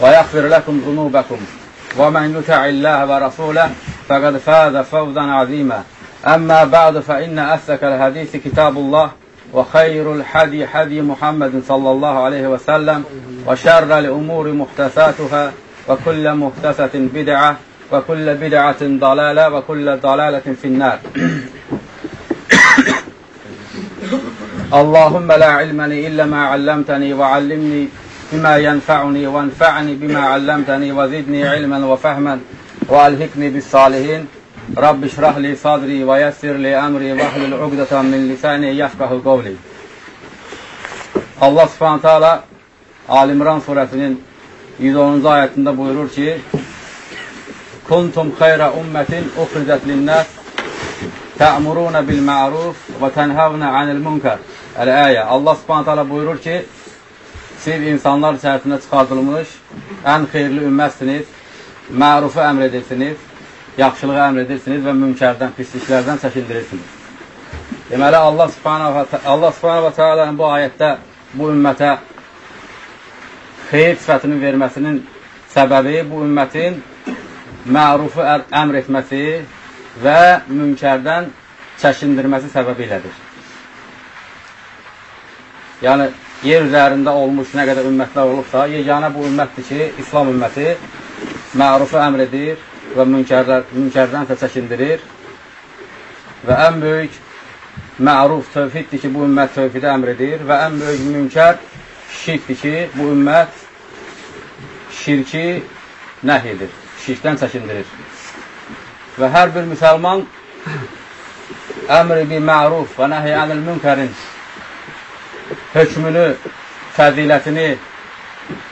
ويغفر لكم ذنوبكم. ومن يطع الله ورسوله فقد فاز فوزا عظيما. أما بعد فإن أسلك الحديث كتاب الله وخير الحدي حدي محمد صلى الله عليه وسلم وشر الأمور محدثاتها وكل محدثة بدعة وكل بدعة ضلالة وكل ضلالة في النار. اللهم لا علم لي إلا ما علمتني وعلمني بما ينفعني وانفعني بما علمتني وزدني علما وفهما وألهكني بالصالحين رب اشرح لي صدري ويسر لي أمري واحلل عقدة من لساني يفقه قولي Allah subhanahu teala Alimran suresinin 110. ayetinde buyurur ki Kuntum xeyra ummetin uxricət linnəs tə'muruna bil ma'ruf və tənhavna anil munkar. Əl-əyə. Allah subhanahu teala buyurur ki siz insanlar içərisində çıxardılmış ən xeyirli ümmətsiniz, mərufu əmr edirsiniz, yaxşılığı əmr edirsiniz və mümkərdən, pisliklərdən çəkindirirsiniz. Deməli, Allah subhanahu, wa ta'alənin bu ayətdə bu ümmətə xeyir sifətinin verməsinin səbəbi bu ümmətin mərufu əmr etməsi və mümkərdən çəkindirməsi səbəbi ilədir. Yəni, yer üzərində olmuş nə qədər ümmətlər olubsa, yeganə bu ümmətdir ki, İslam ümməti mərufu əmr edir və münkərlər, münkərdən də çəkindirir və ən böyük məruf tövhiddir ki, bu ümmət tövhidə əmr edir və ən böyük münkər şirkdir ki, bu ümmət şirki nəh edir, şirkdən çəkindirir. Və hər bir müsəlman əmri bi məruf və nəhi ənil münkərin hökmünü, fəzilətini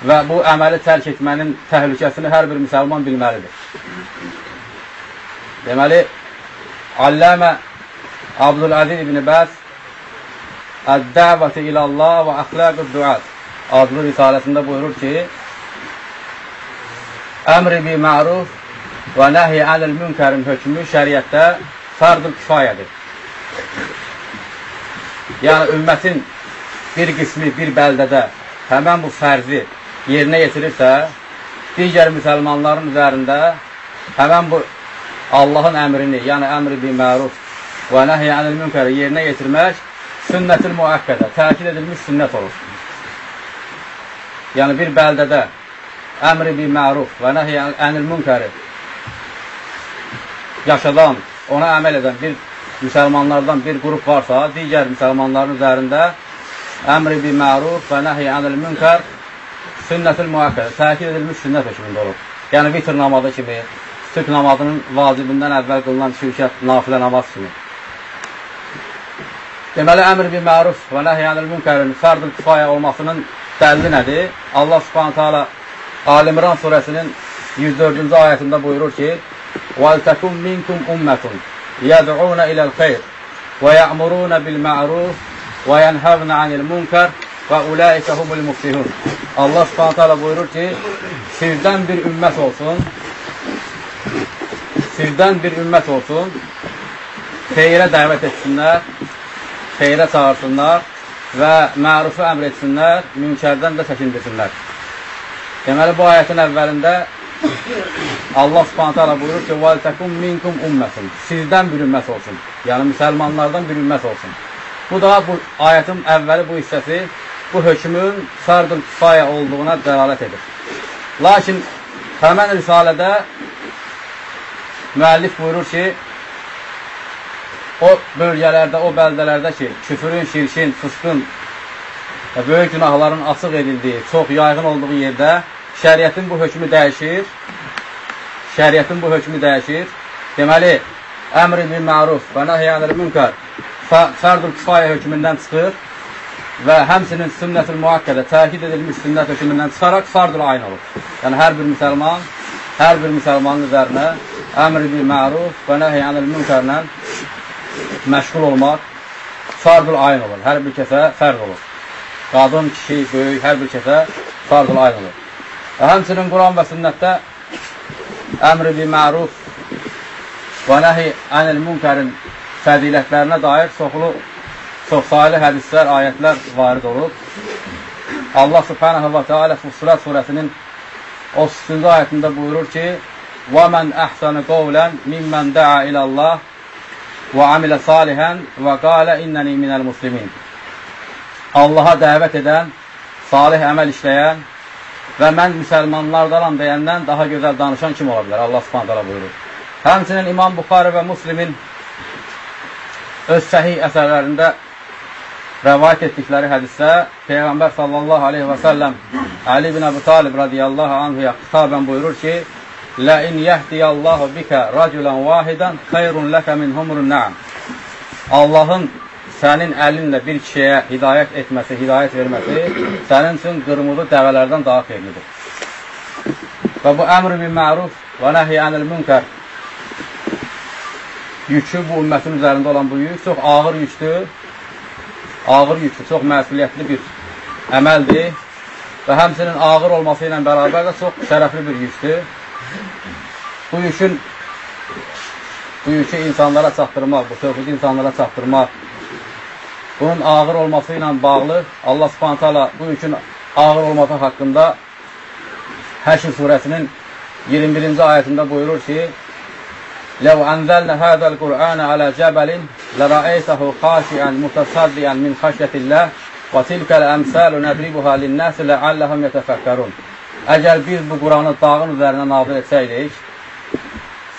və bu əməli tərk etmənin təhlükəsini hər bir müsəlman bilməlidir. Deməli, Alləmə Abdüləziz ibn Bəs Əd-dəvəti ilallah və əxləqü duat adlı risaləsində buyurur ki, əmri bi məruf və nəhi ənil münkərin hökmü şəriətdə fərd-ül kifayədir. Yəni, ümmətin bir qismi bir bəldədə həmən bu fərzi yerinə yetirirsə, digər müsəlmanların üzərində həmən bu Allahın əmrini, yəni əmri bi məruf və nəhiyə ənil münkəri yerinə yetirmək sünnətil müəkkədə, təkid edilmiş sünnət olur. Yəni bir bəldədə əmri bi məruf və nəhiyə ənil münkəri yaşadan, ona əməl edən bir müsəlmanlardan bir qrup varsa, digər müsəlmanların üzərində əmri bi məruf və nəhiy anil münkər sünnətil müəkkədə, təkid edilmiş sünnət hökmündə olur. Yəni, vitr namazı kimi, türk namazının vacibindən əvvəl qılınan şirkət, nafilə namaz kimi. Deməli, əmr bi məruf və nəhiy anil münkərin fərd-ül kifayə olmasının dəlli nədir? Allah subhanətə alə Alimran surəsinin 104-cü ayətində buyurur ki, وَلْتَكُمْ مِنْكُمْ أُمَّةٌ يَدْعُونَ إِلَى الْخَيْرِ وَيَأْمُرُونَ بِالْمَعْرُوفِ və yənhəvnə anil münkər və uləikə humul muflihun. Allah subhanətə alə buyurur ki, sizdən bir ümmət olsun, sizdən bir ümmət olsun, xeyrə dəvət etsinlər, xeyrə çağırsınlar və mərufu əmr etsinlər, münkərdən də çəkindirsinlər. Deməli, bu ayətin əvvəlində Allah subhanətə alə buyurur ki, وَلْتَكُمْ مِنْكُمْ ümmətun Sizdən bir ümmət olsun, yəni müsəlmanlardan bir ümmət olsun. Bu da bu ayətin əvvəli bu hissəsi bu hökmün fərdül kifayə olduğuna dəlalət edir. Lakin həmən risalədə müəllif buyurur ki, o bölgələrdə, o bəldələrdə ki, küfürün, şirkin, fıskın və böyük günahların açıq edildiyi, çox yaygın olduğu yerdə şəriətin bu hökmü dəyişir. Şəriətin bu hökmü dəyişir. Deməli, əmr bil məruf və nəhyanil münkar fərdül kifayə hökmündən çıxır və həmsinin sünnətül muhakkədə təkid edilmiş sünnət hökmündən çıxaraq fardul ayn olur. Yəni, hər bir müsəlman, hər bir müsəlmanın üzərinə əmr bil məruf və nəhyanil münkərlə məşğul olmaq fardul ayn olur. Hər bir kəsə fərd olur. Qadın, kişi, böyük, hər bir kəsə fardul ayn olur. Və həmçinin Quran və sünnətdə əmr bil məruf və nəhi ənil münkərin fədilətlərinə dair çoxlu çox sayılı hədislər, ayətlər varid olub. Allah subhanahu və teala Fussilat surəsinin 33-cü ayətində buyurur ki, وَمَنْ أَحْسَنَ قَوْلًا مِمَّنْ دَعَا إِلَى اللّٰهِ وَعَمِلَ صَالِحًا وَقَالَ إِنَّنِي مِنَ الْمُسْلِمِينَ Allaha dəvət edən, salih əməl işləyən və mən müsəlmanlardanam deyəndən daha gözəl danışan kim ola bilər? Allah subhanətələ buyurur. Həmçinin İmam Buxarı və Muslimin öz səhih əsərlərində rəvayət etdikləri hədisdə Peyğəmbər sallallahu aleyhi və səlləm Ali bin Əbu Talib radiyallahu anhuya xitabən buyurur ki, Lə in yəhdiyallahu bikə racülən vahidən xeyrun ləkə min humrun nəam. Allahın sənin əlinlə bir kişiyə hidayət etməsi, hidayət verməsi sənin üçün qırmızı dəvələrdən daha xeyirlidir. Və bu əmr bin məruf və nəhiy ənil münkər yükü bu ümmətin üzərində olan bu yük çox ağır yüktür ağır yüklü, çox məsuliyyətli bir əməldir və həmsinin ağır olması ilə bərabər də çox şərəfli bir yükdür. Bu yükün bu yükü insanlara çatdırmaq, bu tövhidi insanlara çatdırmaq, bunun ağır olması ilə bağlı Allah subhanət hala bu yükün ağır olması haqqında Həşr surəsinin 21-ci ayətində buyurur ki, لو أنزلنا هذا القرآن على جبل لرأيته خاشعا متصدعا من خشية الله وتلك الأمثال نضربها للناس لعلهم يتفكرون Əgər biz bu Quranı dağın üzərinə nazil etsəydik,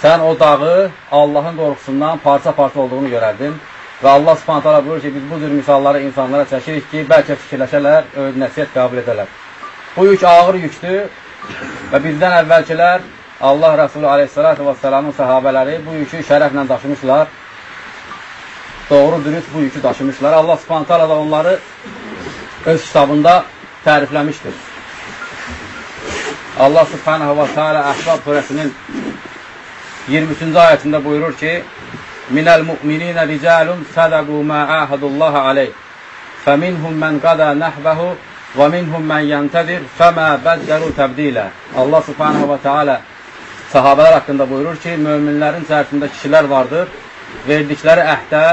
sən o dağı Allahın qorxusundan parça-parça olduğunu görərdin və Allah subhanətələ buyurur ki, biz bu cür misalları insanlara çəkirik ki, bəlkə fikirləşələr, öyüd nəsiyyət qəbul edələr. Bu yük ağır yüktür və bizdən əvvəlkilər Allah Rəsulü aleyhissalatü və səlamın səhabələri bu yükü şərəflə daşımışlar. Doğru dürüst bu yükü daşımışlar. Allah subhanət hala da onları öz kitabında tərifləmişdir. Allah subhanahu və teala Əhzab surəsinin 23-cü ayətində buyurur ki, Minəl mu'mininə ricalun sədəqu mə əhədullaha aleyh fəminhum mən qadə nəhbəhu və minhum mən yəntədir fəmə bəddəlu təbdilə Allah subhanahu və teala sahabələr haqqında buyurur ki, möminlərin içərisində kişilər vardır, verdikləri əhdə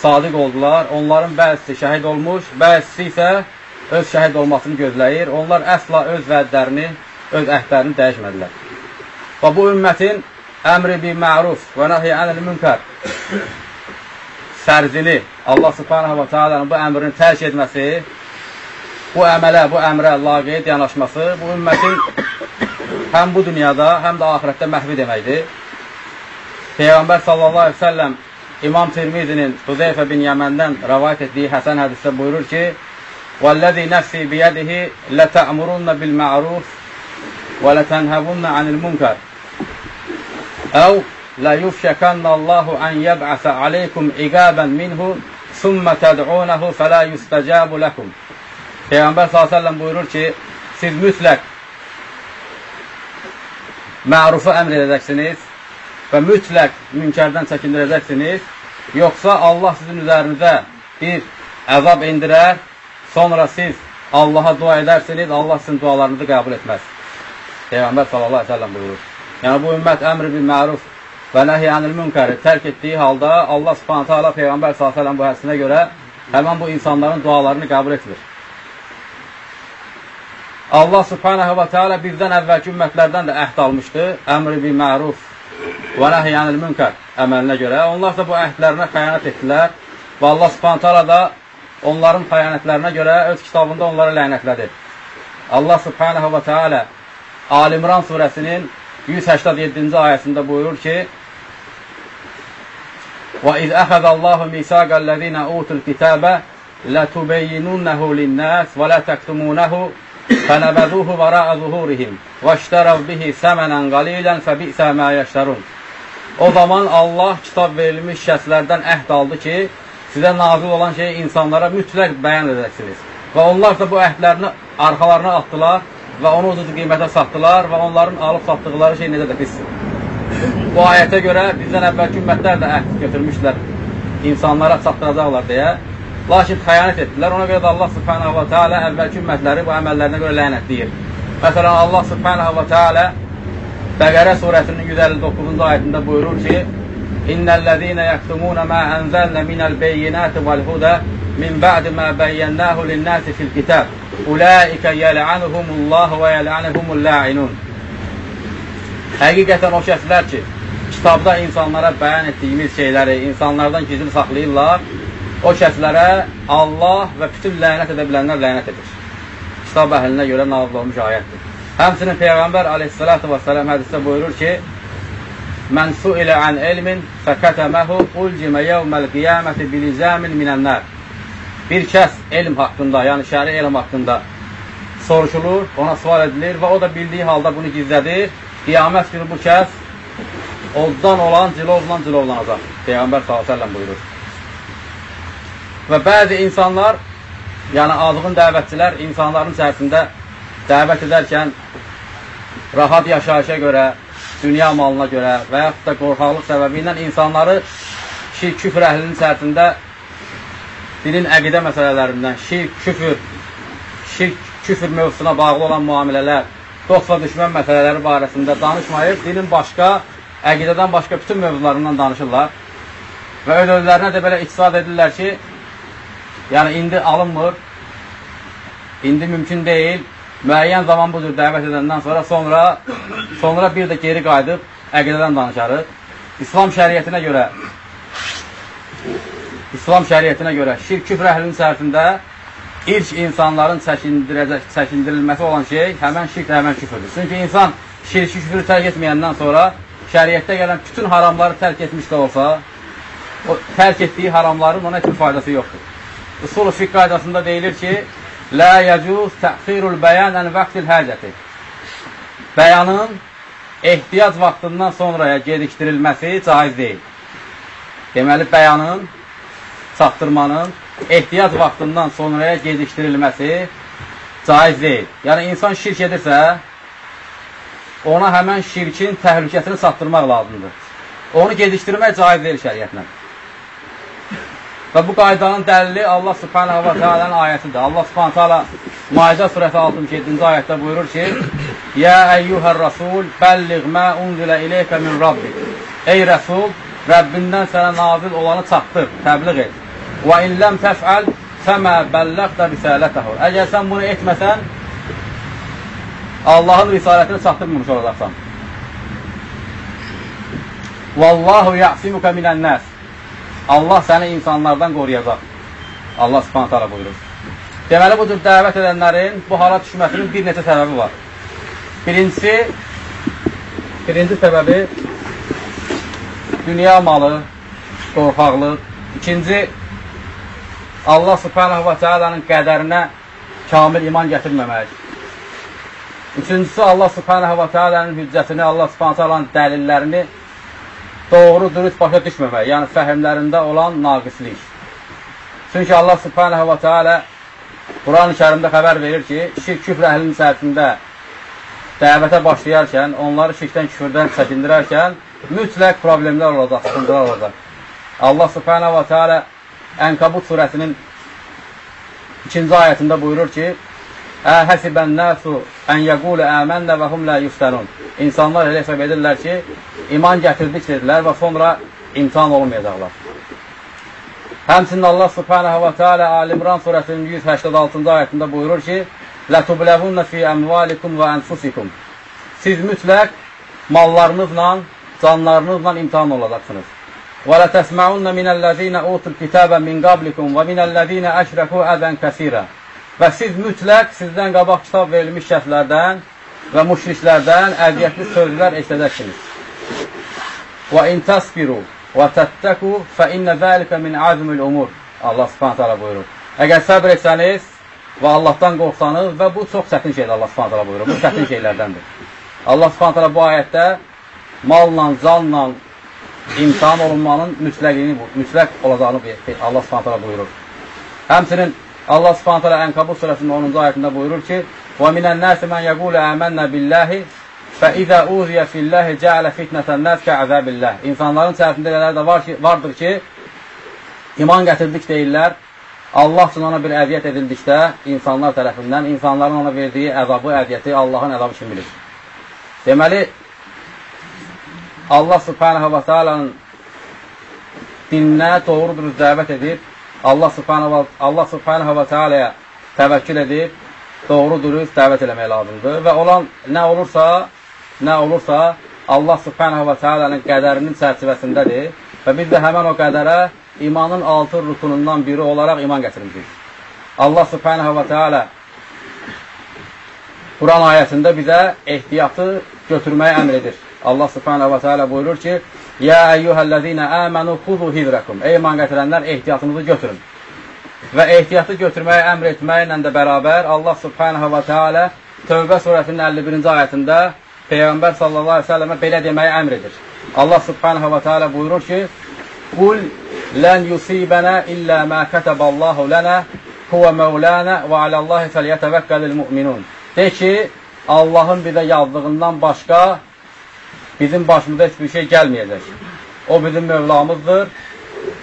sadiq oldular, onların bəzisi şəhid olmuş, bəzisi isə öz şəhid olmasını gözləyir, onlar əsla öz vədlərini, öz əhdlərini dəyişmədilər. Və bu ümmətin əmri bi məruf və nəhiyə ənəl münkər sərzini Allah subhanahu və teala'nın bu əmrini tərk etməsi, bu əmələ, bu əmrə laqeyd yanaşması bu ümmətin həm bu dünyada, həm də ahirətdə məhvi deməkdir. Peyğəmbər sallallahu aleyhi ve səlləm İmam Tirmizinin Hüzeyfə bin Yəməndən rəvayət etdiyi Həsən hədisdə buyurur ki, وَالَّذِي نَفْسِي بِيَدِهِ لَتَأْمُرُنَّ بِالْمَعْرُوفِ وَلَتَنْهَبُنَّ عَنِ الْمُنْكَرِ أَوْ لَيُفْشَكَنَّ اللَّهُ أَنْ يَبْعَثَ عَلَيْكُمْ عِقَابًا مِنْهُ ثُمَّ تَدْعُونَهُ فَلَا يُسْتَجَابُ لَكُمْ Peyğəmbər s.ə.v buyurur ki, siz mütləq mərufu əmr edəcəksiniz və mütləq münkərdən çəkindirəcəksiniz, yoxsa Allah sizin üzərinizə bir əzab indirər, sonra siz Allaha dua edərsiniz, Allah sizin dualarınızı qəbul etməz. Peyğəmbər sallallahu aleyhi ve sellem buyurur. Yəni, bu ümmət əmr bil məruf və nəhiyyənil münkəri tərk etdiyi halda Allah subhanətə ala Peyğəmbər sallallahu aleyhi ve sellem bu həsinə görə həmən bu insanların dualarını qəbul etmir. Allah subhanahu və teala birdən əvvəlki ümmətlərdən də əhd almışdı. Əmri bil məruf və nəhiyyənil münkər əməlinə görə. Onlar da bu əhdlərinə xəyanət etdilər və Allah subhanahu teala da onların xəyanətlərinə görə öz kitabında onları lənətlədi. Allah subhanahu və teala Alimran surəsinin 187-ci ayəsində buyurur ki, وَإِذْ أَخَذَ اللَّهُ مِيثَاقَ الَّذِينَ أُوتُوا الْكِتَابَ لَتُبَيِّنُنَّهُ لِلنَّاسِ وَلَا تَكْتُمُونَهُ فَنَبَذُوهُ وَرَاءَ ظُهُورِهِمْ وَاشْتَرَوْا بِهِ ثَمَنًا قَلِيلًا فَبِئْسَ مَا يَشْتَرُونَ O zaman Allah kitab verilmiş şəxslərdən əhd aldı ki, sizə nazil olan şeyi insanlara mütləq bəyan edəksiniz. Və onlar da bu əhdlərini arxalarına atdılar və onu ucuz qiymətə satdılar və onların alıb satdıqları şey necə də pisdir. Bu ayətə görə bizdən əvvəlki ümmətlər də əhd götürmüşlər insanlara çatdıracaqlar deyə. Lakin xəyanət etdilər. Ona görə də Allah subhanahu wa ta'ala əvvəlki ümmətləri bu əməllərinə görə lənətləyir. Məsələn, Allah subhanahu wa ta'ala Bəqərə surəsinin 159-cu ayətində buyurur ki, mâ enzelne minel beyinâti vel huda min ba'di mâ beyyennâhu linnâsi fil kitab. Ulaike yel'anuhumullahu ve yel'anuhumul la'inun. Həqiqətən o şəxslər ki, kitabda insanlara bəyan etdiyimiz şeyləri insanlardan gizli saxlayırlar, o şəxslərə Allah və bütün lənət edə bilənlər lənət edir. Kitab əhlinə görə nazil olmuş ayətdir. Həmçinin Peyğəmbər aleyhissalatu və sələm hədisdə buyurur ki, Mən suilə ən elmin fəkətəməhu ulcimə yevməl qiyaməti bilizamin minənlər. Bir kəs elm haqqında, yəni şəri elm haqqında soruşulur, ona sual edilir və o da bildiyi halda bunu gizlədir. Qiyamət günü bu kəs oddan olan cilovla cilovlanacaq. Peyğəmbər s.ə.v buyurur. Və bəzi insanlar, yəni azğın dəvətçilər insanların içərisində dəvət edərkən rahat yaşayışa görə, dünya malına görə və yaxud da qorxaqlıq səbəbi ilə insanları şirk, küfr əhlinin içərisində dinin əqidə məsələlərindən, şirk, küfür, şirk, küfür mövzusuna bağlı olan müamilələr, dost və düşmən məsələləri barəsində danışmayıb, dinin başqa, əqidədən başqa bütün mövzularından danışırlar. Və öz-özlərinə də belə iqtisad edirlər ki, yəni indi alınmır, indi mümkün deyil, müəyyən zaman bu cür dəvət edəndən sonra sonra sonra bir də geri qayıdıb əqidədən danışarıq. İslam şəriətinə görə İslam şəriətinə görə şirk küfr əhlinin içərisində ilk insanların çəkindirilməsi olan şey həmən şirk, həmən küfürdür. Çünki insan şirki küfrü tərk etməyəndən sonra şəriətdə gələn bütün haramları tərk etmiş də olsa, o tərk etdiyi haramların ona heç bir faydası yoxdur. Usul-u fiqh qaydasında deyilir ki, Lə yəcuz təxirul bəyan ən vaxtil həcəti. Bəyanın ehtiyac vaxtından sonraya gedikdirilməsi caiz deyil. Deməli, bəyanın, çatdırmanın ehtiyac vaxtından sonraya gedikdirilməsi caiz deyil. Yəni, insan şirk edirsə, ona həmən şirkin təhlükəsini çatdırmaq lazımdır. Onu gedikdirmək caiz deyil şəriyyətlə. Və bu qaydanın dəlili Allah subhanahu wa ta'alənin ayətidir. Allah subhanahu ta'ala Maidə surəsi 67-ci ayətdə buyurur ki, Yə əyyuhər rasul, bəlliq mə unzilə iləykə min rabbik. Ey rəsul, Rəbbindən sənə nazil olanı çatdır, təbliğ et. Və illəm təfəl, fəmə bəlləqdə risələtəhu. Əgər sən bunu etməsən, Allahın risalətini çatdırmamış olacaqsan. Vallahu ya'simuka minən nəs. Allah səni insanlardan qoruyacaq. Allah subhanət hala buyurur. Deməli, bu cür dəvət edənlərin bu hala düşməsinin bir neçə səbəbi var. Birincisi, birinci səbəbi dünya malı, qorxaqlıq. İkinci, Allah subhanahu wa ta'alanın qədərinə kamil iman gətirməmək. Üçüncüsü, Allah subhanahu wa ta'alanın hüccətini, Allah subhanahu wa ta'alanın dəlillərini doğru dürüst başa düşməmək, yəni fəhimlərində olan naqislik. Çünki Allah subhanahu wa ta'ala Quran-ı kərimdə xəbər verir ki, şirk küfr əhlinin içərisində dəvətə başlayarkən, onları şirkdən, küfürdən çəkindirərkən mütləq problemlər olacaq, sıxıntılar olacaq. Allah subhanahu wa ta'ala Ənkabut surəsinin ikinci ayətində buyurur ki, Həsibən nəsu ən yəqulu əmənnə və hum lə yüftənun. İnsanlar elə hesab edirlər ki, iman gətirdik dedilər və sonra imtihan olmayacaqlar. Həmçinin Allah subhanahu wa ta'ala Alimran surəsinin 186-cı ayətində buyurur ki, Lətubləvunna fi əmvalikum və ənfusikum. Siz mütləq mallarınızla, canlarınızla imtihan olacaqsınız. Və lətəsməunna minəl-ləzīnə utul kitəbə min qablikum və minəl-ləzīnə əşrəfu ədən kəsirə. Və siz mütləq sizdən qabaq kitab verilmiş şəxslərdən və müşriklərdən əziyyətli sözlər eşidəcəksiniz. Və in təsbiru və təttəku fə innə zəlikə min azmil umur. Allah subhanət hala buyurur. Əgər səbr etsəniz və Allahdan qorxsanız və bu çox çətin şeydir Allah subhanət hala buyurur. Bu çətin şeylərdəndir. Allah subhanət hala bu ayətdə malla, canla imtihan olunmanın mütləqini, mütləq olacağını Allah subhanət hala buyurur. Həmçinin Allah Subhanahu taala Ənkabut surəsinin 10-cu ayətində buyurur ki: "Və minən nasi men yəqulu amennə billahi fa iza uziya fillahi ja'ala fitnatan nas ka'azabillah." İnsanların tərəfində elələr də var ki, vardır ki, iman gətirdik deyirlər. Allah üçün ona bir əziyyət edildikdə insanlar tərəfindən insanların ona verdiyi əzabı, əziyyəti Allahın əzabı kimi bilir. Deməli Allah Subhanahu va Taala'nın dininə doğru dürüst dəvət edib Allah subhanahu, Allah subhanahu wa ta'alaya təvəkkül edib, doğru dürüst dəvət eləmək lazımdır. Və olan nə olursa, nə olursa, Allah subhanahu wa ta'alanın qədərinin çərçivəsindədir və biz də həmən o qədərə imanın altı rukunundan biri olaraq iman gətirmişik. Allah subhanahu wa ta'ala Quran ayəsində bizə ehtiyatı götürməyə əmr edir. Allah subhanahu wa ta'ala buyurur ki, Yə əyyuhəl-ləzīnə əmənu xuzu hidrəkum. Ey iman gətirənlər, ehtiyatınızı götürün. Və ehtiyatı götürməyə əmr etməklə də bərabər Allah subhanahu wa ta'ala Tövbə surəsinin 51-ci ayətində Peyğəmbər sallallahu aleyhi ve sellemə belə deməyə əmr edir. Allah subhanahu wa ta'ala buyurur ki, Qul lən yusibənə illə mə kətəbəllahu lənə huvə məvlənə və aləllahi fəliyətəvəkkəlil müminun. De ki, Allahın bizə yazdığından başqa bizim başımıza heç bir şey gəlməyəcək. O bizim Mövlamızdır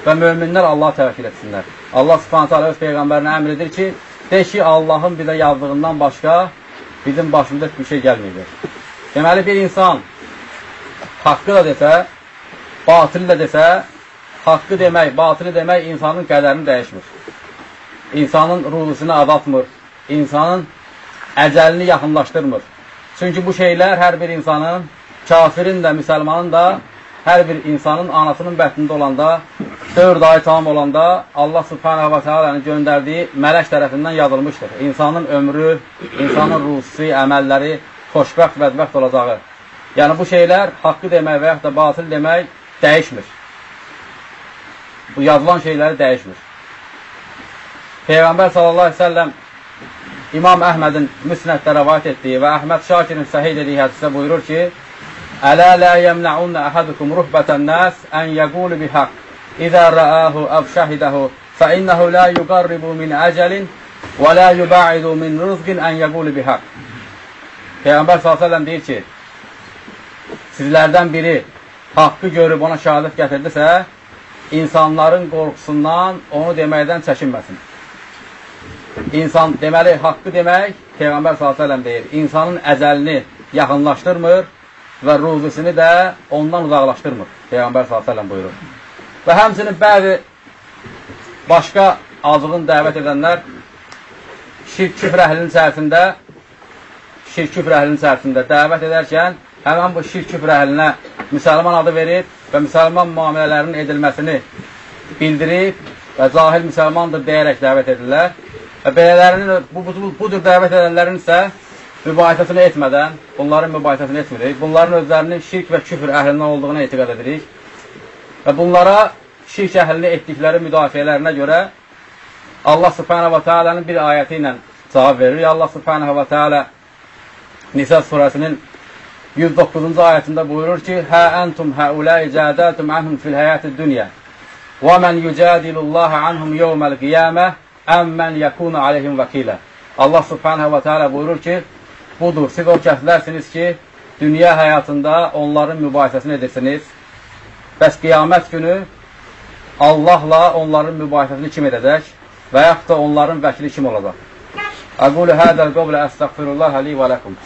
və möminlər Allah təvəkkül etsinlər. Allah subhanətə alə öz Peyğəmbərinə əmr edir ki, de ki, Allahın bizə yazdığından başqa bizim başımıza heç bir şey gəlməyəcək. Deməli, bir insan haqqı da desə, batili də desə, haqqı demək, batili demək insanın qədərini dəyişmir. İnsanın ruhusunu azaltmır, insanın əcəlini yaxınlaşdırmır. Çünki bu şeylər hər bir insanın kafirin də, müsəlmanın da, hər bir insanın anasının bətnində olanda, 4 ay tamam olanda Allah subhanahu wa ta'alanın göndərdiyi mələk tərəfindən yazılmışdır. İnsanın ömrü, insanın ruhusi, əməlləri xoşbəxt, bədbəxt olacağı. Yəni bu şeylər haqqı demək və yaxud da batil demək dəyişmir. Bu yazılan şeyləri dəyişmir. Peyğəmbər sallallahu aleyhi ve sellem İmam Əhmədin müsnəddə rəvayət etdiyi və Əhməd Şakirin səhih dediyi hədisdə buyurur ki, Ələ lə yəmnəunnə əhədukum ruhbətən nəs ən yəqulu bihaq İzə rəəhu əv şəhidəhu fə innəhu lə yuqarribu min əcəlin və lə yuba'idu min rızqin ən yəqulu bihaq Peyğəmbər s.ə.v deyir ki, sizlərdən biri haqqı görüb ona şəhadət gətirdisə, insanların qorxusundan onu deməkdən çəkinməsin. İnsan deməli, haqqı demək, Peyğəmbər s.ə.v deyir, insanın əzəlini yaxınlaşdırmır və ruzusunu da ondan uzaqlaşdırmır. Peyğəmbər s.ə.v buyurur. Və həmçinin bəzi başqa azığın dəvət edənlər şirk küfr əhlinin içərisində şirk küfr əhlinin içərisində dəvət edərkən həmən bu şirk küfr əhlinə müsəlman adı verir və müsəlman müamilələrinin edilməsini bildirib və cahil müsəlmandır deyərək dəvət edirlər. Və belələrinin, bu, bu, budur dəvət edənlərin isə mübahisəsini etmədən, bunların mübahisəsini etmirik. Bunların özlərinin şirk və küfr əhlindən olduğuna etiqad edirik. Və bunlara şirk əhlini etdikləri müdafiələrinə görə Allah subhanahu wa ta'alanın bir ayəti ilə cavab verir. Allah subhanahu wa ta'ala Nisa surəsinin 109-cu ayətində buyurur ki, Hə əntum həuləi cədətum ənhum fil həyəti dünya və mən yücədilullaha anhum yevməl qiyamə əmmən yəkunu aleyhim vəkilə. Allah subhanahu wa ta'ala buyurur ki, budur, siz o kəslərsiniz ki, dünya həyatında onların mübahisəsini edirsiniz. Bəs qiyamət günü Allahla onların mübahisəsini kim edəcək və yaxud da onların vəkili kim olacaq? Əqulu hədəl qovlə əstəqfirullah li və ləkum.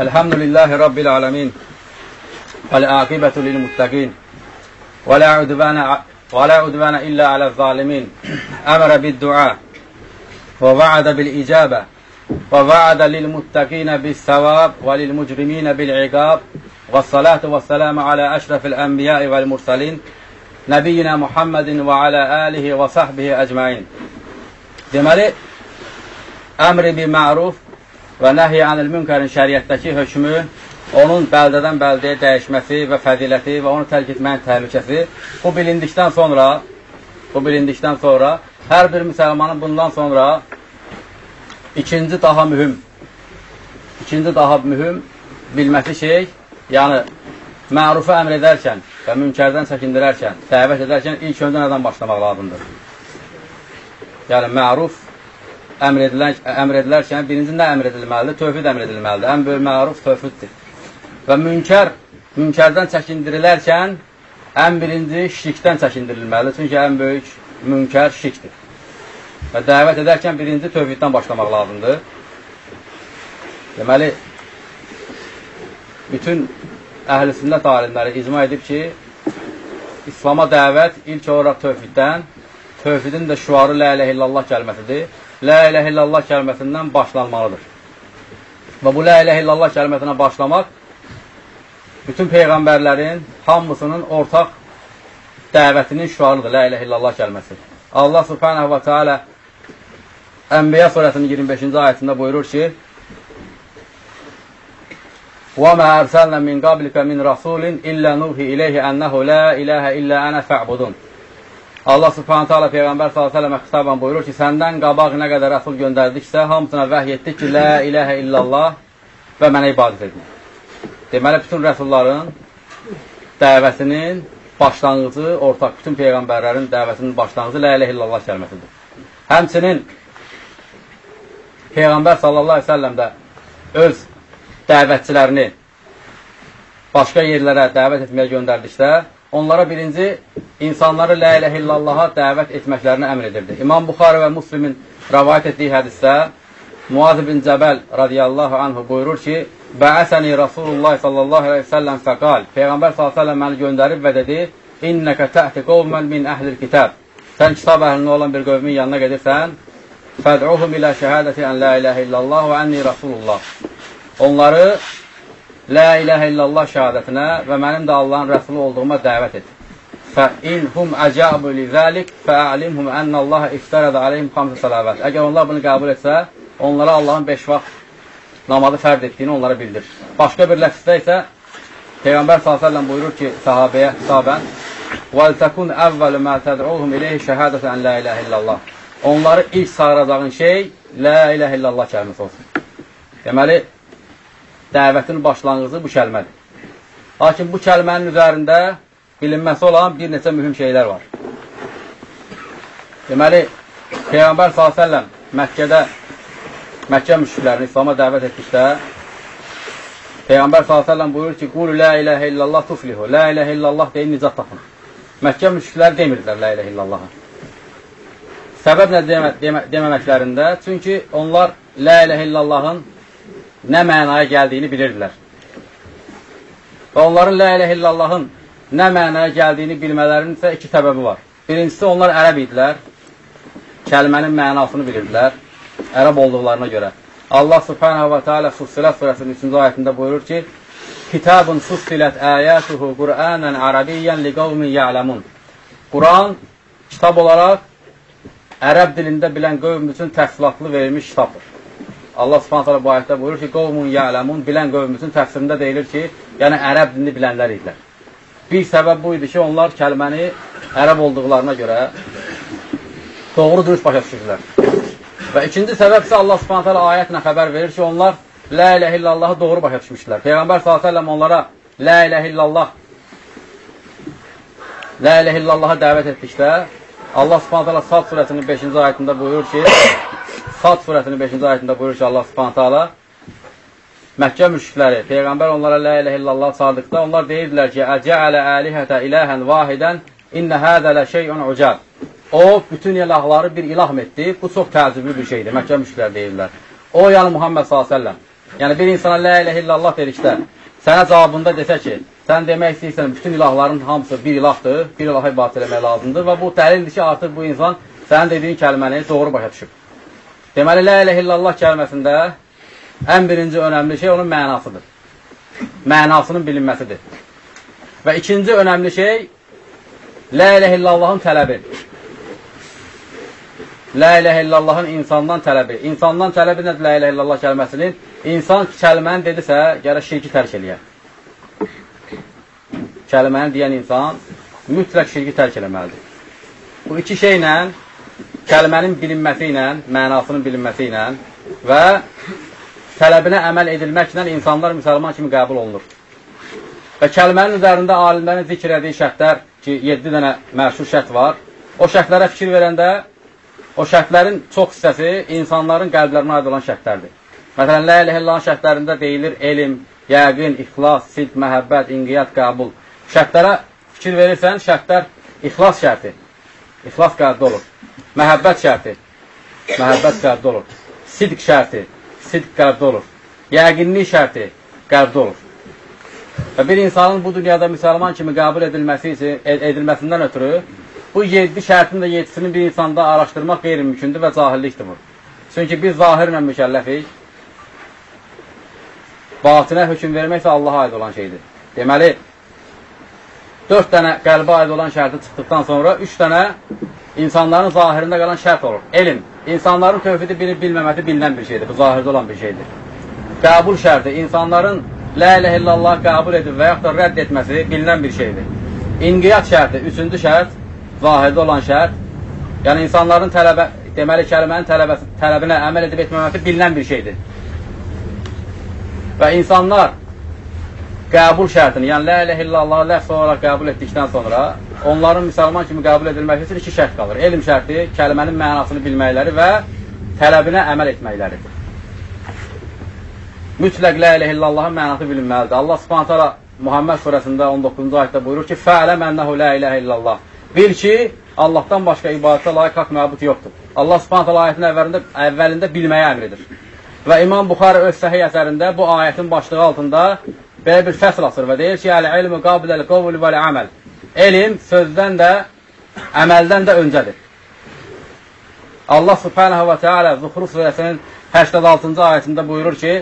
الحمد لله رب العالمين والعاقبة للمتقين ولا عدوان ولا عدوان إلا على الظالمين أمر بالدعاء ووعد بالإجابة ووعد للمتقين بالثواب وللمجرمين بالعقاب والصلاة والسلام على أشرف الأنبياء والمرسلين نبينا محمد وعلى آله وصحبه أجمعين. əmr bi məruf və nəhy anil münkərin şəriətdəki hökmü, onun bəldədən bəldəyə dəyişməsi və fəziləti və onu tərk etməyin təhlükəsi bu bilindikdən sonra bu bilindikdən sonra hər bir müsəlmanın bundan sonra ikinci daha mühüm ikinci daha mühüm bilməsi şey yəni mərufu əmr edərkən və münkərdən çəkindirərkən, dəvət edərkən ilk öncə nədən başlamaq lazımdır? Yəni, məruf əmr, edilən, əmr edilərkən birinci nə əmr edilməlidir? Tövhid əmr edilməlidir. Ən böyük məruf tövhiddir. Və münkər, münkərdən çəkindirilərkən ən birinci şirkdən çəkindirilməlidir. Çünki ən böyük münkər şirkdir. Və dəvət edərkən birinci tövhiddən başlamaq lazımdır. Deməli, bütün əhl-i sünnət alimləri icma edib ki, İslama dəvət ilk olaraq tövhiddən, tövhidin də şuarı Lə ilə illallah kəlməsidir. Lə ilə illallah kəlməsindən başlanmalıdır. Və bu Lə ilə illallah kəlməsinə başlamaq bütün peyğəmbərlərin hamısının ortaq dəvətinin şuarıdır, Lə ilə illallah kəlməsi. Allah subhanahu wa ta'ala Ənbiya surəsinin 25-ci ayətində buyurur ki, وَمَا أَرْسَلْنَا مِنْ قَبْلِكَ مِنْ رَسُولٍ إِلَّا نُوحِي إِلَيْهِ أَنَّهُ لَا إِلَهَ إِلَّا أَنَا فَعْبُدُونَ Allah subhanət hala Peyğəmbər s.ə.və xitabən buyurur ki, səndən qabaq nə qədər rəsul göndərdiksə, hamısına vəhy etdik ki, Lə iləhə illallah və mənə ibadət edin. Deməli, bütün rəsulların dəvətinin başlanğıcı, ortaq bütün Peyğəmbərlərin dəvətinin başlanğıcı Lə iləhə illallah kəlməsidir. Həmçinin Peyğəmbər s.ə.v də öz dəvətçilərini başqa yerlərə dəvət etməyə göndərdikdə, onlara birinci insanları lə ilə illallaha dəvət etməklərini əmr edirdi. İmam Buxarı və Muslimin rəvayət etdiyi hədisdə Muaz bin Cəbəl radiyallahu anhu buyurur ki, Bəəsəni Rasulullah sallallahu aleyhi ve sellem fəqal, Peyğəmbər sallallahu aleyhi məni göndərib və dedi, İnnəkə tə'ti qovmən min əhlil kitab. Sən kitab əhlində olan bir qövmin yanına gedirsən, fəd'uhum ilə şəhədəti ən la iləhə illallah və ənni Rasulullah. Onları la iləhə illallah şəhadətinə və mənim də Allahın rəsulu olduğuma dəvət et. فَاِنْهُمْ أَجَابُ لِذَٰلِكَ فَاَعْلِمْهُمْ أَنَّ اللّٰهَ اِفْتَرَدَ عَلَيْهِمْ خَمْسَ salavət. Əgər onlar bunu qəbul etsə, onlara Allahın beş vaxt namazı fərd etdiyini onlara bildir. Başqa bir ləfsdə isə Peyğəmbər s.ə.v buyurur ki, sahabəyə xitabən وَلْتَكُنْ əvvəl مَا تَدْعُوهُمْ إِلَيْهِ شَهَادَةً أَنْ لَا إِلَهِ إِلَّا اللّٰهِ Onları ilk sağıracağın şey La iləhə illallah kəlməsi olsun. Deməli, dəvətin başlanğıcı bu kəlmədir. Lakin bu kəlmənin üzərində bilinməsi olan bir neçə mühüm şeylər var. Deməli, Peyğəmbər s.ə.v Məkkədə Məkkə müşriklərini İslama dəvət etdikdə Peyğəmbər s.ə.v buyurur ki, Qul la iləhə illallah tuflihu, la iləhə illallah deyin nicat tapın. Məkkə müşrikləri demirdilər la iləhə illallahı. Səbəb nə demə, demə, deməməklərində? Çünki onlar la iləhə illallahın nə mənaya gəldiyini bilirdilər. Və onların la iləhə illallahın nə mənaya gəldiyini bilmələrinin isə iki səbəbi var. Birincisi, onlar ərəb idilər, kəlmənin mənasını bilirdilər, ərəb olduqlarına görə. Allah subhanahu wa ta'ala Fussilat surəsinin 3-cü ayətində buyurur ki, Kitabun fussilat əyətuhu Qur'anən ərəbiyyən li qavmin ya'ləmun. Quran kitab olaraq ərəb dilində bilən qövm üçün təfsilatlı verilmiş kitabdır. Allah subhanət hələ bu ayətdə buyurur ki, qovmun yələmun, bilən qövm üçün təfsirində deyilir ki, yəni ərəb dilini bilənlər idilər. Bir səbəb bu idi ki, onlar kəlməni ərəb olduqlarına görə doğru dürüst başa düşürdülər. Və ikinci səbəb isə Allah subhanət hələ ayətlə xəbər verir ki, onlar Lə ilə illallahı doğru başa düşmüşdülər. Peyğəmbər s.ə.v onlara Lə ilə illallah Lə ilə illallaha dəvət etdikdə Allah subhanət hələ Sad surəsinin 5-ci ayətində buyurur ki, Sad surəsinin 5-ci ayətində buyurur ki, Allah subhanət hələ Məkkə müşrikləri, Peyğəmbər onlara lə ilə illallah çağırdıqda, onlar deyirdilər ki, Əcəələ əlihətə iləhən vahidən, innə hədələ şeyun ucab. O, bütün ilahları bir ilah etdi. Bu çox təəccüblü bir şeydir. Məkkə müşriklər deyirlər. O, yəni Muhammed s.ə.v. Yəni, bir insana lə ilə illallah dedikdə, sənə cavabında desə ki, sən demək istəyirsən, bütün ilahların hamısı bir ilahdır, bir ilaha ibadət eləmək lazımdır və bu dəlildir ki, artıq bu insan sənin dediyin kəlməni doğru başa düşüb. Deməli, lə ilə illallah kəlməsində ən birinci önəmli şey onun mənasıdır. mənasının bilinməsidir. Və ikinci önəmli şey, Lə ilə illallahın tələbi. Lə ilə illallahın insandan tələbi. İnsandan tələbi nədir Lə ilə illallah kəlməsinin? İnsan kəlməni dedisə, gərək şirki tərk eləyər. Kəlməni deyən insan mütləq şirki tərk eləməlidir. Bu iki şeylə, kəlmənin bilinməsi ilə, mənasının bilinməsi ilə və tələbinə əməl edilməklə insanlar müsəlman kimi qəbul olunur. Və kəlmənin üzərində alimlərin zikr etdiyi şərtlər ki, 7 dənə məşhur şərt var. O şərtlərə fikir verəndə O şərtlərin çox hissəsi insanların qəlblərinə aid olan şərtlərdir. Məsələn, Lə ilə illallah şərtlərində deyilir elm, yəqin, ixlas, sidq, məhəbbət, inqiyyat, qəbul. Şərtlərə fikir verirsən, şərtlər ixlas şərti. İxlas qəlbdə olur. Məhəbbət şərti. Məhəbbət qəlbdə olur. Sidq şərti. Sidq qəlbdə olur. Yəqinlik şərti qəlbdə olur. Və bir insanın bu dünyada müsəlman kimi qəbul edilməsi edilməsindən ötürü Bu 7 şərtin də 7-sini bir insanda araşdırmaq qeyri-mümkündür və cahillikdir bu. Çünki biz zahirlə mükəlləfik. Batinə hökum vermək isə Allaha aid olan şeydir. Deməli, 4 dənə qəlbə aid olan şərti çıxdıqdan sonra 3 dənə insanların zahirində qalan şərt olur. Elm. İnsanların tövhidi bilib bilməməsi bilinən bir şeydir. Bu zahirdə olan bir şeydir. Qəbul şərti. İnsanların Lə ilə illallah qəbul edib və yaxud da rədd etməsi bilinən bir şeydir. İnqiyat şərti. Üçüncü şərt zahirdə olan şərt, yəni insanların tələbə, deməli kəlmənin tələbəsi, tələbinə əməl edib etməməsi bilinən bir şeydir. Və insanlar qəbul şərtini, yəni lə ilə illallah ləfz olaraq qəbul etdikdən sonra onların müsəlman kimi qəbul edilməsi üçün iki şərt qalır. Elm şərti, kəlmənin mənasını bilməkləri və tələbinə əməl etməkləridir. Mütləq lə ilə illallahın mənası bilinməlidir. Allah subhanətələ Muhammed surəsində 19-cu ayətdə buyurur ki, Fəələm ənəhu lə ilə illallah. Bil ki, Allahdan başqa ibadətə layiq haqq məbud yoxdur. Allah subhanətə ayətin əvvəlində, əvvəlində bilməyə əmr edir. Və İmam Buxarı öz səhih əsərində bu ayətin başlığı altında belə bir fəsl asır və deyir ki, Əl-ilmü qabiləl qovul vəl əməl. Elm sözdən də, əməldən də öncədir. Allah subhanahu və teala Zuhruf surəsinin 86-cı ayətində buyurur ki,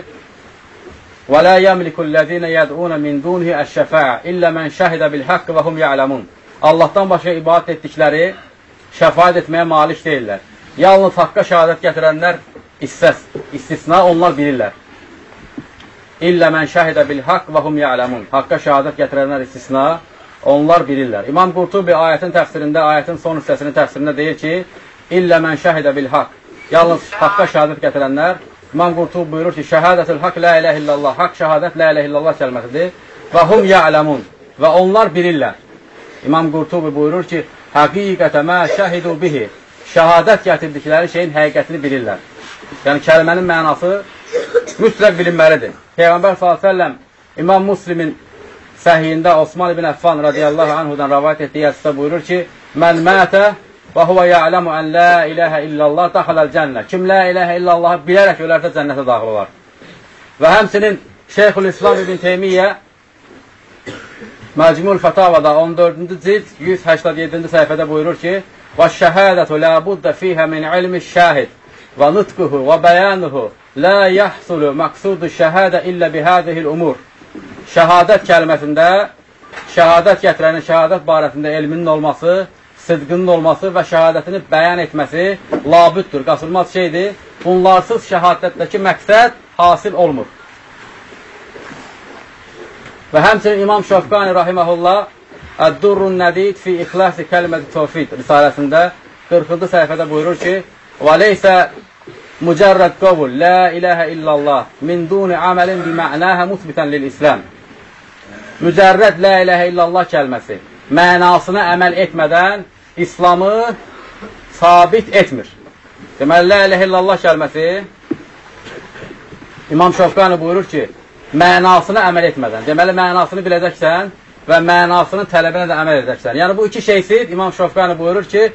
وَلَا يَمْلِكُ الَّذِينَ يَدْعُونَ مِنْ دُونِهِ الشَّفَاعَ إِلَّا مَنْ شَهِدَ بِالْحَقِّ وَهُمْ يَعْلَمُونَ Allahdan başqa ibadət etdikləri şəfayət etməyə malik deyirlər. Yalnız haqqa şəhadət gətirənlər istisna, istisna onlar bilirlər. İllə mən şəhidə bil haqq və hum ya'ləmun. Haqqa şəhadət gətirənlər istisna, onlar bilirlər. İmam Qurtubi ayətin təfsirində, ayətin son hissəsinin təfsirində deyir ki, illə mən şəhidə bil haqq. Yalnız haqqa şəhadət gətirənlər İmam Qurtubi buyurur ki, şəhadətül haqq la ilahe illallah. Haqq şəhadət la ilahe illallah kəlməsidir. Və hum ya'ləmun. Və onlar bilirlər. İmam Qurtubi buyurur ki, həqiqətə mə şəhidu bihi. Şəhadət gətirdikləri şeyin həqiqətini bilirlər. Yəni, kəlmənin mənası mütləq bilinməlidir. Peyğəmbər s.ə.v İmam Muslimin səhiyində Osman ibn Əffan radiyallahu anhudan rəvayət etdiyi hədisdə buyurur ki, Mən mətə və huvə ya'ləmu ən la iləhə illallah daxaləl cənnə. Kim la iləhə illallahı bilərək ölərsə cənnətə daxil olar. Və həmsinin Şeyxül İslam ibn Teymiyyə Məcmul Fətavada 14-cü cild 187-ci səhifədə buyurur ki: "Və şəhadətu la budda fiha min ilmi şahid və nutquhu və bəyanuhu la yahsulu maqsudu şəhadə illə bi hadhihi umur." Şəhadət kəlməsində şəhadət gətirənin şəhadət barəsində elminin olması, sıdqının olması və şəhadətini bəyan etməsi labüddür, qasılmaz şeydir. Bunlarsız şəhadətdəki məqsəd hasil olmur. Və həmçinin İmam Şofqani rahiməhullah Əd-Durrun Nədid fi İxlasi Kəlməti Tövfid risaləsində 40-cı səhifədə buyurur ki: "Və leysə mücərrəd qavul la ilahə illallah min duni amalin bi ma'naha musbitan lil İslam." Mücərrəd la ilahə illallah kəlməsi mənasına əməl etmədən İslamı sabit etmir. Deməli, la ilahə illallah kəlməsi İmam Şofqani buyurur ki, mənasına əməl etmədən. Deməli, mənasını biləcəksən və mənasının tələbinə də əməl edəcəksən. Yəni, bu iki şeysiz İmam Şofqani buyurur ki,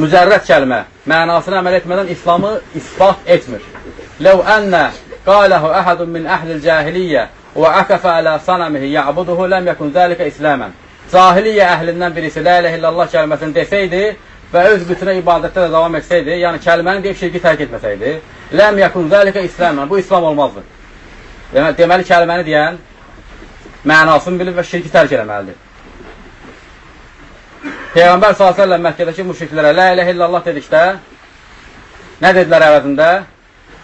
mücərrət kəlmə mənasına əməl etmədən İslamı ispat etmir. Ləv ənnə qaləhu əhədun min əhlil cahiliyyə və əkəfə ələ sanəmihi yəbuduhu ləm yəkun zəlikə isləmən. Cahiliyyə əhlindən birisi lə ilə illallah kəlməsini desəydi və öz bütünə ibadətdə də davam etsəydi, yəni kəlməni deyib şirki tərk etməsəydi, ləm yəkun zəlikə isləmən. Bu İslam olmazdı. Deməli, kəlməni deyən mənasını bilib və şirki tərk eləməlidir. Peyğəmbər s.ə.v Məkkədəki müşriklərə lə ilə illallah dedikdə nə dedilər əvəzində?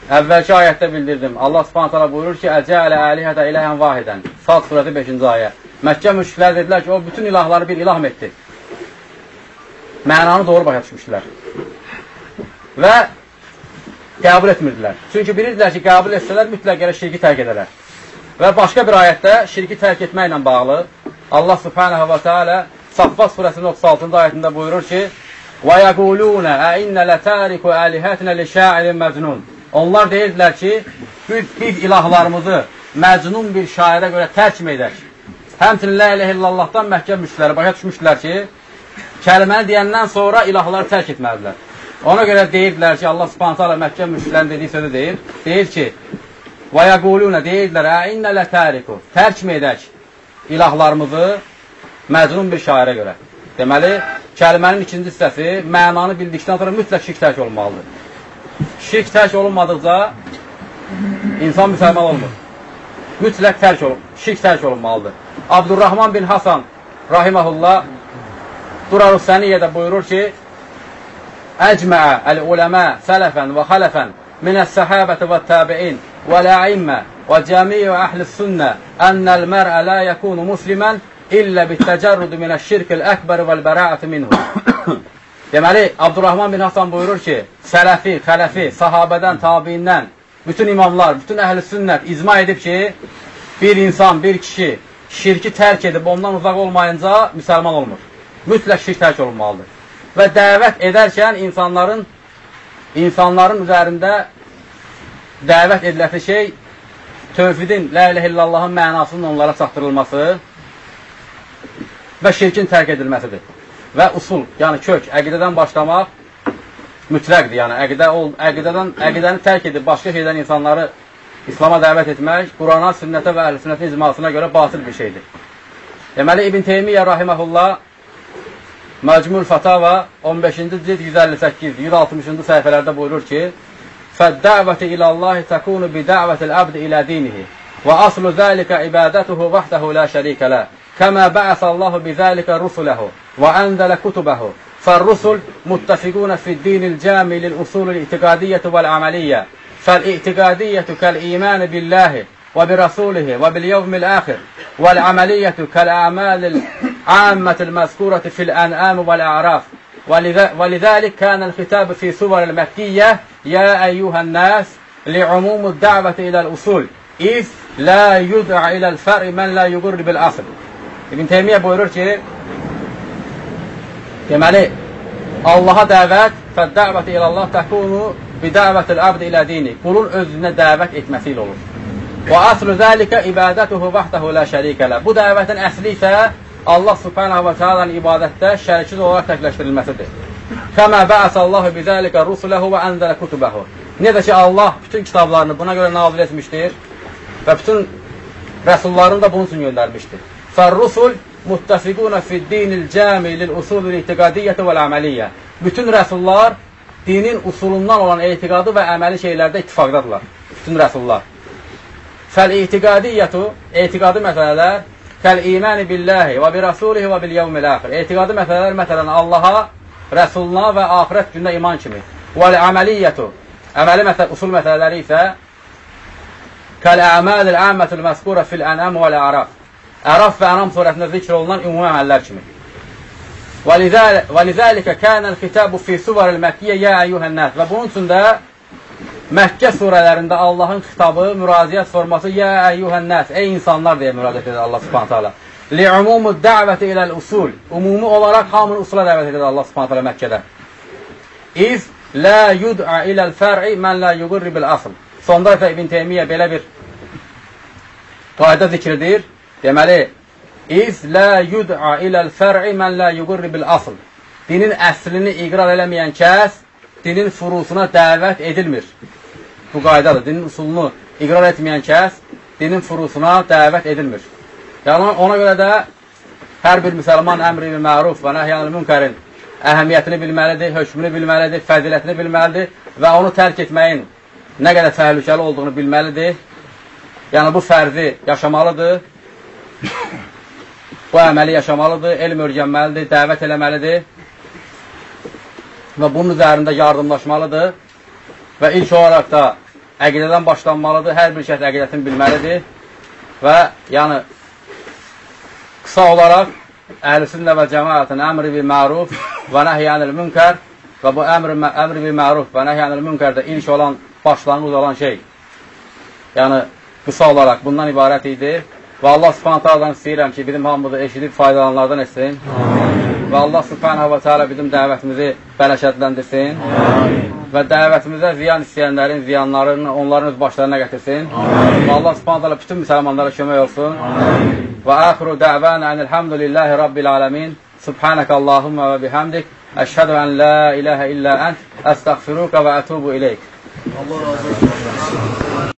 Əvvəlki ayətdə bildirdim. Allah subhanət hala buyurur ki, Əcələ əlihətə iləhən vahidən. Sad surəti 5-ci ayə. Məkkə müşriklər dedilər ki, o bütün ilahları bir ilah etdi. Mənanı doğru başa düşmüşdülər. Və qəbul etmirdilər. Çünki bilirdilər ki, qəbul etsələr mütləq gələ şirki tərk edərlər. Və başqa bir ayətdə şirki tərk etməklə bağlı Allah subhanahu və teala Saffat surəsinin 36-cı ayətində buyurur ki: "Və yəquluna əinnə latariku alihatina li şa'irin məcnun." Onlar deyirdilər ki, biz, biz ilahlarımızı məcnun bir şairə görə tərk edək. Həmçinin la ilahe illallahdan Məkkə müşrikləri başa düşmüşdülər ki, kəlməni deyəndən sonra ilahları tərk etməlidirlər. Ona görə deyirdilər ki, Allah Subhanahu taala Məkkə müşriklərin dediyi sözü deyir. Deyir ki: "Və yəquluna" deyirdilər, "Əinnə latariku." Tərk edək ilahlarımızı məcnun bir şairə görə. Deməli, kəlmənin ikinci hissəsi mənanı bildikdən sonra mütləq şirk tərk olunmalıdır. Şirk tərk olunmadıqca insan müsəlman olmur. Mütləq tərk olun, şirk tərk olunmalıdır. Abdurrahman bin Hasan rahiməhullah Durarus Səniyyədə buyurur ki, Əcməə əl-uləmə sələfən və xələfən minəs-səhabəti və təbiin və lə'immə və cəmiyyü əhl-i sünnə ənəl mər'ə lə yəkunu muslimən illə bittəcərrudu minəşşirkil əkbər vəl-bərəəti minhu. Deməli, Abdurrahman bin Hasan buyurur ki, sələfi, xələfi, sahabədən, tabiindən, bütün imamlar, bütün əhl-i sünnət icma edib ki, bir insan, bir kişi şirki tərk edib ondan uzaq olmayınca müsəlman olmur. Mütləq şirk tərk olunmalıdır. Və dəvət edərkən insanların insanların üzərində dəvət ediləsi şey tövhidin, la ilə illallahın mənasının onlara çatdırılması, və şirkin tərk edilməsidir. Və usul, yəni kök, əqidədən başlamaq mütləqdir. Yəni əqidə ol, əqidədən əqidəni tərk edib başqa şeydən insanları İslam'a dəvət etmək Qurana, sünnətə və əhl-sünnətin icmasına görə batıl bir şeydir. Deməli İbn Teymiyyə rahimehullah Məcmul Fatava 15-ci cild 158, 160-cı səhifələrdə buyurur ki: "Fəd-dəvətu ilallahi takunu bi da'vatil abd ila dinihi və aslu zalika ibadatuhu vahdahu la şərikə ləh." كما بعث الله بذلك رسله وأنزل كتبه. فالرسل متفقون في الدين الجامع للأصول الاعتقادية والعملية. فالاعتقادية كالإيمان بالله وبرسوله وباليوم الآخر والعملية كالأعمال العامة المذكورة في الأنعام والأعراف. ولذلك كان الخطاب في سور المكية يا أيها الناس لعموم الدعوة إلى الأصول إذ لا يدعى إلى الفرع من لا يقر بالأصل. İbn Teymiyyə buyurur ki, deməli, Allaha dəvət fəd-dəvəti ilallah təkunu bidəvətil abd ilə dini. Qulun özünə dəvət etməsi ilə olur. Və aslu zəlikə ibadətuhu vaxtahu la şərikə lə. Bu dəvətin əsli isə Allah subhanahu və teala'nın ibadətdə şəriksiz olaraq təkləşdirilməsidir. Kəmə bəəsallahu bizəlikə rusuləhu və ənzələ kutubəhu. Necə ki, Allah bütün kitablarını buna görə nazil etmişdir və bütün rəsullarını da bunun üçün göndərmişdir. Fərrusul muttafiquna fiddinil cəmi lil usulul itiqadiyyəti vəl əməliyyə. Bütün rəsullar dinin usulundan olan etiqadı və əməli şeylərdə ittifaqdadırlar. Bütün rəsullar. Fəl itiqadiyyətu, etiqadı məsələlər, fəl iməni billahi və bi rəsulihi və bil yevmil əxir. Etiqadı məsələlər məsələn Allaha, rəsuluna və axirət gününə iman kimi. Vəl əməliyyətu, əməli məsəl, usul məsələləri isə fəl əməlil əmmətül məskura fil ənəm vəl əraq. Əraf və Ənam surətində zikr olunan ümumi əməllər kimidir. Və lizəlikə kənəl xitəbu fi suvaril Məkkiyyə yə əyyuhənnəz və bunun üçün də Məkkə surələrində Allahın xitabı, müraciət forması yə əyyuhənnəz, ey insanlar deyə müraciət edir Allah subhanətə alə. Li'umumu dəvəti iləl usul, umumi olaraq hamını usula dəvət edir Allah subhanətə alə Məkkədə. İz lə yud'a iləl fər'i mən lə yuqurribil asıl. Sonda isə İbn Teymiyyə belə bir qayda zikridir. Deməli, İz lə yud'a iləl fər'i mən lə yuqurri bil asl. Dinin əslini iqrar eləməyən kəs dinin furusuna dəvət edilmir. Bu qaydadır. Dinin usulunu iqrar etməyən kəs dinin furusuna dəvət edilmir. Yəni, ona görə də hər bir müsəlman əmri bil məruf və nəhyanil münkərin əhəmiyyətini bilməlidir, hökmünü bilməlidir, fəzilətini bilməlidir və onu tərk etməyin nə qədər təhlükəli olduğunu bilməlidir. Yəni, bu fərzi yaşamalıdır bu əməli yaşamalıdır, elm öyrənməlidir, dəvət eləməlidir və bunun üzərində yardımlaşmalıdır və ilk olaraq da əqidədən başlanmalıdır, hər bir şəhət əqidətini bilməlidir və yəni qısa olaraq əhl-i və cəmaətin əmri bi məruf və nəhyənil münkər və bu əmri, əmri bi məruf və nəhyənil münkərdə ilk olan, başlanğıc olan şey. Yəni qısa olaraq bundan ibarət idi və Allah subhanətlərdən istəyirəm ki, bizim hamımızı eşidib faydalanlardan etsin. Amin. Və Allah subhanahu və teala bizim dəvətimizi bərəkətləndirsin. Amin. Və dəvətimizə ziyan istəyənlərin ziyanlarını onların öz başlarına gətirsin. Amin. Və Allah subhanahu teala bütün müsəlmanlara kömək olsun. Amin. Və axiru dəvənə enilhamdülillahi rabbil aləmin. Subhanək Allahumma və bihamdik. Əşhədu ən la iləhə illə ənt. Əstəğfiruka və ətubu ileyk. Allah razı olsun.